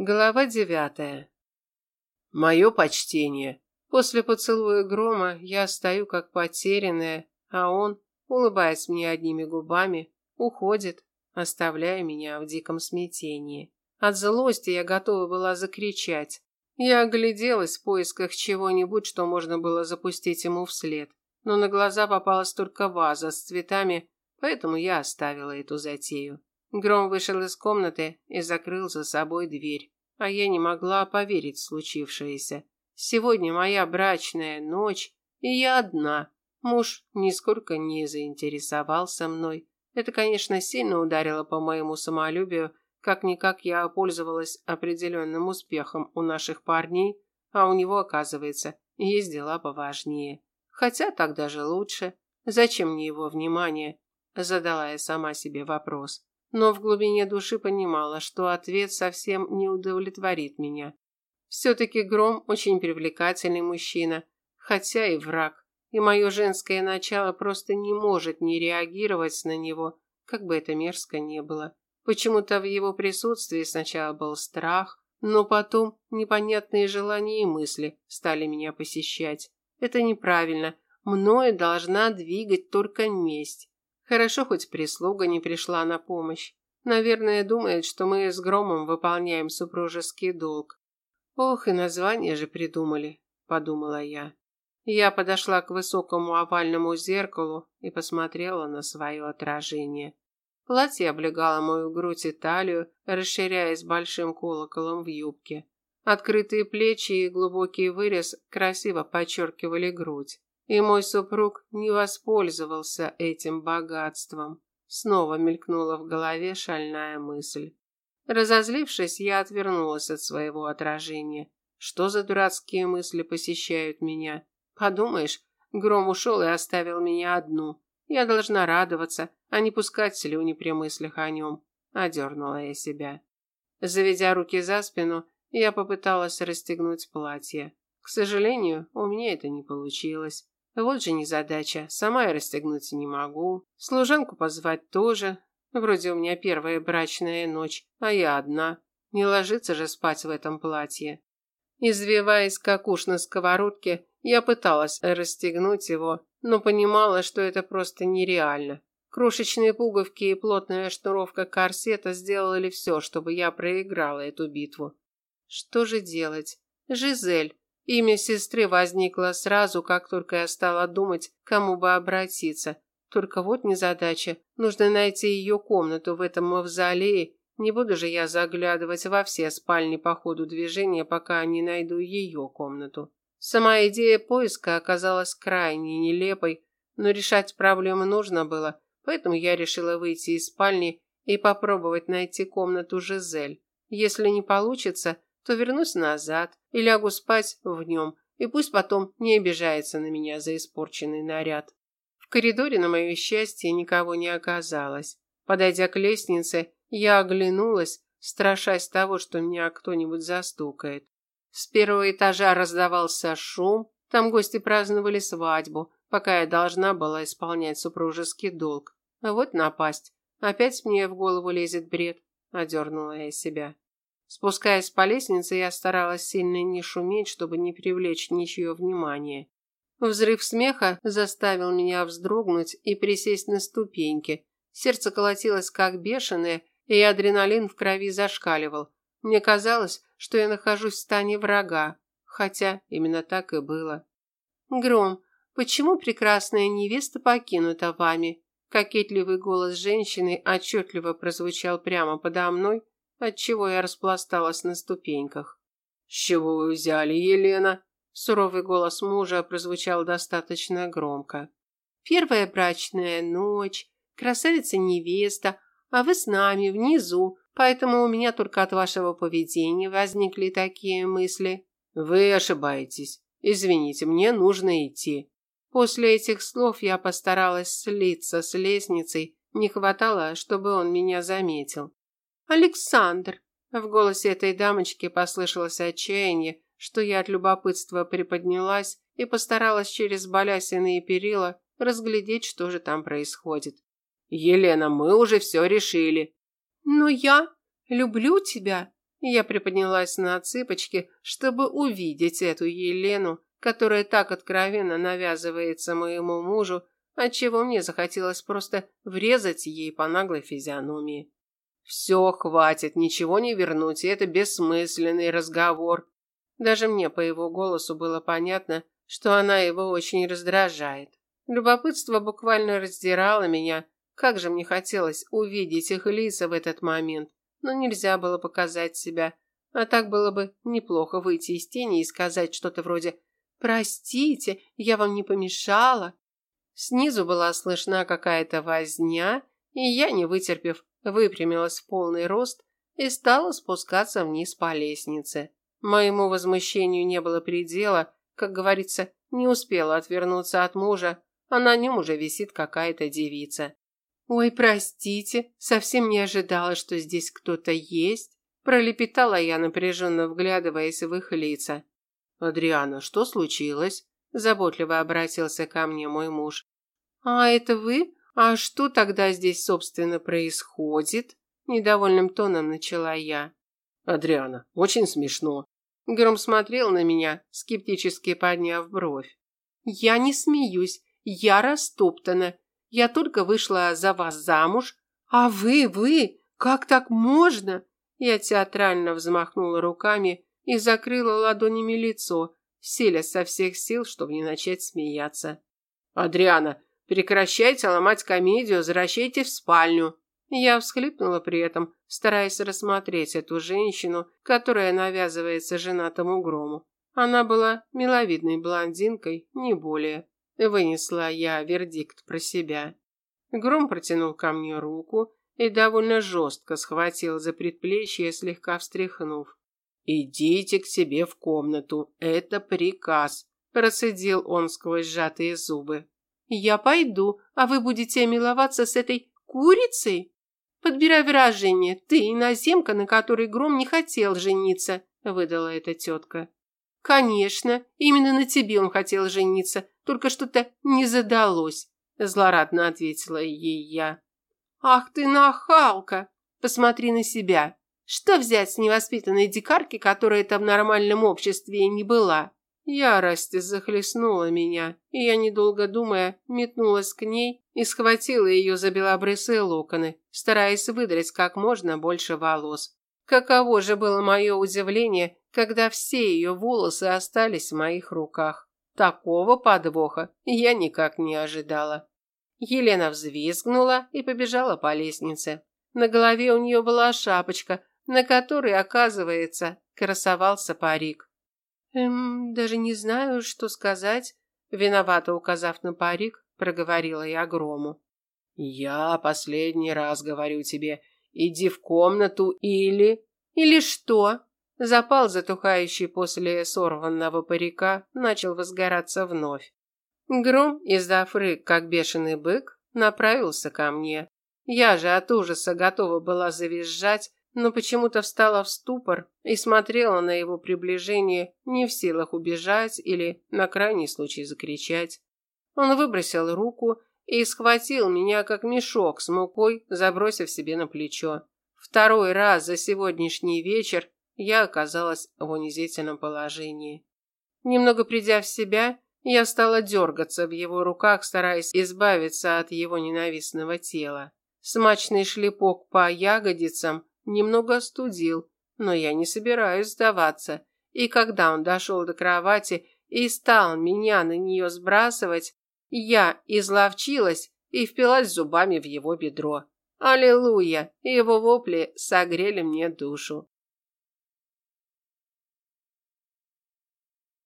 Глава девятая. Мое почтение. После поцелуя грома я стою как потерянная, а он, улыбаясь мне одними губами, уходит, оставляя меня в диком смятении. От злости я готова была закричать. Я огляделась в поисках чего-нибудь, что можно было запустить ему вслед. Но на глаза попалась только ваза с цветами, поэтому я оставила эту затею. Гром вышел из комнаты и закрыл за собой дверь, а я не могла поверить в случившееся. Сегодня моя брачная ночь, и я одна. Муж нисколько не заинтересовался мной. Это, конечно, сильно ударило по моему самолюбию, как-никак я пользовалась определенным успехом у наших парней, а у него, оказывается, есть дела поважнее. Хотя так даже лучше. Зачем мне его внимание? Задала я сама себе вопрос но в глубине души понимала, что ответ совсем не удовлетворит меня. Все-таки Гром очень привлекательный мужчина, хотя и враг, и мое женское начало просто не может не реагировать на него, как бы это мерзко не было. Почему-то в его присутствии сначала был страх, но потом непонятные желания и мысли стали меня посещать. Это неправильно. Мною должна двигать только месть. Хорошо, хоть прислуга не пришла на помощь. Наверное, думает, что мы с Громом выполняем супружеский долг. Ох, и название же придумали, подумала я. Я подошла к высокому овальному зеркалу и посмотрела на свое отражение. Платье облегало мою грудь и талию, расширяясь большим колоколом в юбке. Открытые плечи и глубокий вырез красиво подчеркивали грудь. И мой супруг не воспользовался этим богатством. Снова мелькнула в голове шальная мысль. Разозлившись, я отвернулась от своего отражения. Что за дурацкие мысли посещают меня? Подумаешь, Гром ушел и оставил меня одну. Я должна радоваться, а не пускать слюни при мыслях о нем. Одернула я себя. Заведя руки за спину, я попыталась расстегнуть платье. К сожалению, у меня это не получилось. Вот же незадача. Сама я расстегнуть не могу. Служанку позвать тоже. Вроде у меня первая брачная ночь, а я одна. Не ложиться же спать в этом платье. Извиваясь, как уж на сковородке, я пыталась расстегнуть его, но понимала, что это просто нереально. Крошечные пуговки и плотная шнуровка корсета сделали все, чтобы я проиграла эту битву. Что же делать? Жизель, Имя сестры возникло сразу, как только я стала думать, кому бы обратиться. Только вот незадача. Нужно найти ее комнату в этом мавзолее. Не буду же я заглядывать во все спальни по ходу движения, пока не найду ее комнату. Сама идея поиска оказалась крайне нелепой, но решать проблему нужно было, поэтому я решила выйти из спальни и попробовать найти комнату Жизель. Если не получится, то вернусь назад и лягу спать в нем, и пусть потом не обижается на меня за испорченный наряд. В коридоре, на мое счастье, никого не оказалось. Подойдя к лестнице, я оглянулась, страшась того, что меня кто-нибудь застукает. С первого этажа раздавался шум, там гости праздновали свадьбу, пока я должна была исполнять супружеский долг. А вот напасть. Опять мне в голову лезет бред. Одернула я себя. Спускаясь по лестнице, я старалась сильно не шуметь, чтобы не привлечь ничье внимание. Взрыв смеха заставил меня вздрогнуть и присесть на ступеньки. Сердце колотилось как бешеное, и адреналин в крови зашкаливал. Мне казалось, что я нахожусь в стане врага, хотя именно так и было. «Гром, почему прекрасная невеста покинута вами?» Кокетливый голос женщины отчетливо прозвучал прямо подо мной, отчего я распласталась на ступеньках. «С чего вы взяли, Елена?» Суровый голос мужа прозвучал достаточно громко. «Первая брачная ночь, красавица-невеста, а вы с нами внизу, поэтому у меня только от вашего поведения возникли такие мысли». «Вы ошибаетесь. Извините, мне нужно идти». После этих слов я постаралась слиться с лестницей, не хватало, чтобы он меня заметил. «Александр!» В голосе этой дамочки послышалось отчаяние, что я от любопытства приподнялась и постаралась через балясиные перила разглядеть, что же там происходит. «Елена, мы уже все решили». «Но я люблю тебя», Я приподнялась на цыпочки, чтобы увидеть эту Елену, которая так откровенно навязывается моему мужу, отчего мне захотелось просто врезать ей по наглой физиономии. «Все, хватит, ничего не вернуть, и это бессмысленный разговор». Даже мне по его голосу было понятно, что она его очень раздражает. Любопытство буквально раздирало меня, как же мне хотелось увидеть их лица в этот момент но нельзя было показать себя. А так было бы неплохо выйти из тени и сказать что-то вроде «Простите, я вам не помешала». Снизу была слышна какая-то возня, и я, не вытерпев, выпрямилась в полный рост и стала спускаться вниз по лестнице. Моему возмущению не было предела, как говорится, не успела отвернуться от мужа, а на нем уже висит какая-то девица. «Ой, простите, совсем не ожидала, что здесь кто-то есть», пролепетала я, напряженно вглядываясь в их лица. «Адриана, что случилось?» заботливо обратился ко мне мой муж. «А это вы? А что тогда здесь, собственно, происходит?» недовольным тоном начала я. «Адриана, очень смешно». Гром смотрел на меня, скептически подняв бровь. «Я не смеюсь, я растоптана я только вышла за вас замуж, а вы, вы, как так можно? Я театрально взмахнула руками и закрыла ладонями лицо, селя со всех сил, чтобы не начать смеяться. Адриана, прекращайте ломать комедию, возвращайте в спальню. Я всхлипнула при этом, стараясь рассмотреть эту женщину, которая навязывается женатому грому. Она была миловидной блондинкой, не более. Вынесла я вердикт про себя. Гром протянул ко мне руку и довольно жестко схватил за предплечье, слегка встряхнув. «Идите к себе в комнату, это приказ», – процедил он сквозь сжатые зубы. «Я пойду, а вы будете миловаться с этой курицей?» «Подбирай выражение, ты иноземка, на которой Гром не хотел жениться», – выдала эта тетка. «Конечно, именно на тебе он хотел жениться, только что-то не задалось», – злорадно ответила ей я. «Ах ты нахалка! Посмотри на себя! Что взять с невоспитанной дикарки, которая там в нормальном обществе и не была?» Ярость захлестнула меня, и я, недолго думая, метнулась к ней и схватила ее за белобрысые локоны, стараясь выдрать как можно больше волос. Каково же было мое удивление, когда все ее волосы остались в моих руках. Такого подвоха я никак не ожидала. Елена взвизгнула и побежала по лестнице. На голове у нее была шапочка, на которой, оказывается, красовался парик. «Эм, даже не знаю, что сказать», – виновато указав на парик, проговорила я Грому. «Я последний раз говорю тебе, иди в комнату или...» «Или что?» Запал, затухающий после сорванного парика, начал возгораться вновь. Гром, издав рык, как бешеный бык, направился ко мне. Я же от ужаса готова была завизжать, но почему-то встала в ступор и смотрела на его приближение, не в силах убежать или, на крайний случай, закричать. Он выбросил руку и схватил меня, как мешок с мукой, забросив себе на плечо. Второй раз за сегодняшний вечер я оказалась в унизительном положении. Немного придя в себя, я стала дергаться в его руках, стараясь избавиться от его ненавистного тела. Смачный шлепок по ягодицам немного остудил, но я не собираюсь сдаваться. И когда он дошел до кровати и стал меня на нее сбрасывать, я изловчилась и впилась зубами в его бедро. Аллилуйя! Его вопли согрели мне душу.